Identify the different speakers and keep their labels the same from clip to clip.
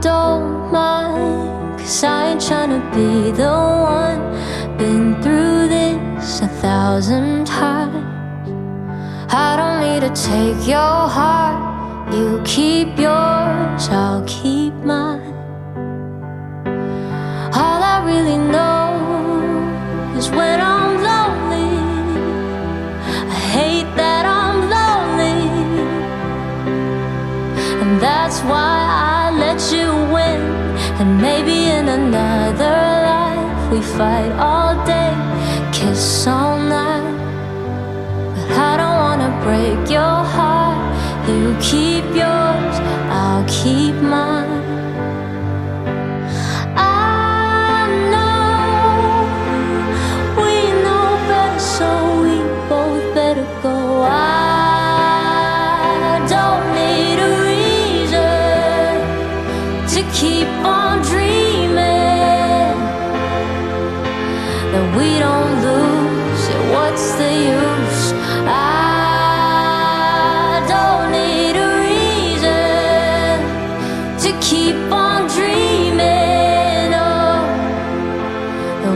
Speaker 1: don't mind Cause I ain't trying to be the one. Been through this a thousand times. I don't need to take your heart. You keep yours, I'll keep mine. All I really know And maybe in another life we fight all day, kiss all night. But I don't wanna break your heart. You keep yours,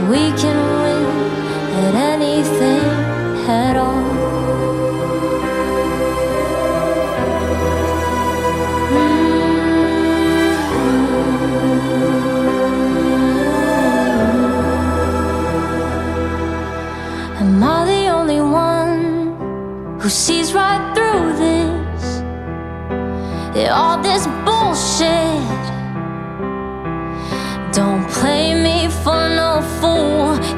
Speaker 1: we can win at anything at all. Mm-hmm. Am I the only one who sees right through this? All this bullshit.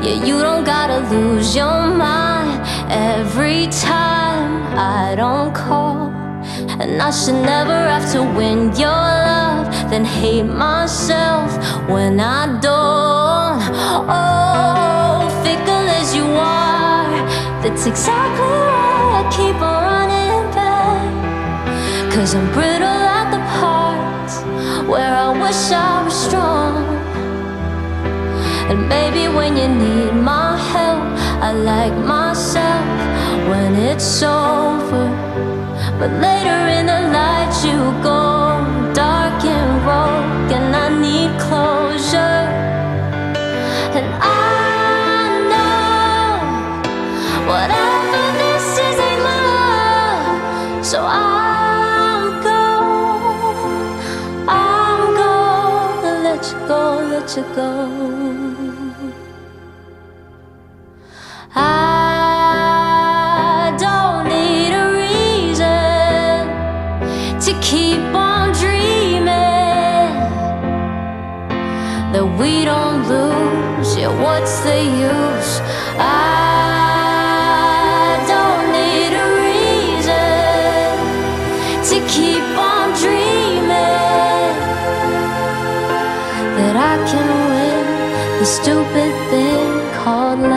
Speaker 1: Yeah, you don't gotta lose your mind every time I don't call. And I should never have to win your love, then hate myself when I don't. Oh, fickle as you are, that's exactly why I keep on running back. Cause I'm brittle at the parts where I wish I was strong. And maybe when you need my help, I like myself when it's over. But later in the night, you go dark and rogue, and I need closure. And I know whatever this is ain't love, so I'm you go. I don't need a reason to keep on dreaming that we don't lose. Yeah, what's the use? I don't need a reason to keep on stupid thing called love.